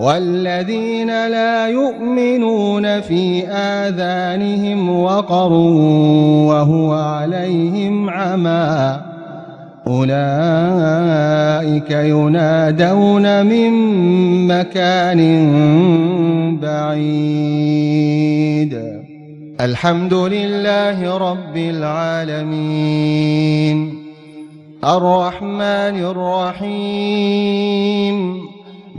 والذين لا يؤمنون في آذانهم وقر وهو عليهم عمى أولئك ينادون من مكان بعيد. الحمد لله رب العالمين. الرحمن الرحيم.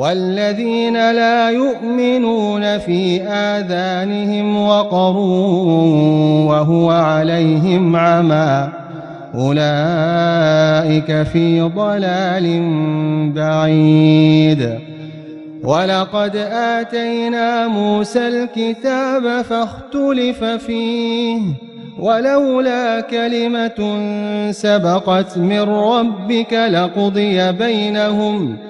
والذين لا يؤمنون في آذانهم وقر وهو عليهم عمى أولئك في ضلال بعيد. ولقد آتينا موسى الكتاب فاختلف فيه ولولا كلمة سبقت من ربك لقضي بينهم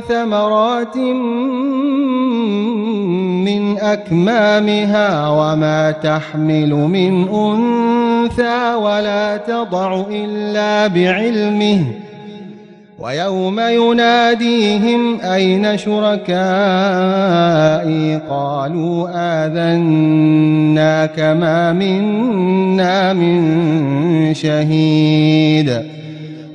ثمرات من أكمامها وما تحمل من أنثى ولا تضع إلا بعلمه. ويوم يناديهم أين شركائي؟ قالوا آذنا كما منا من شهيد.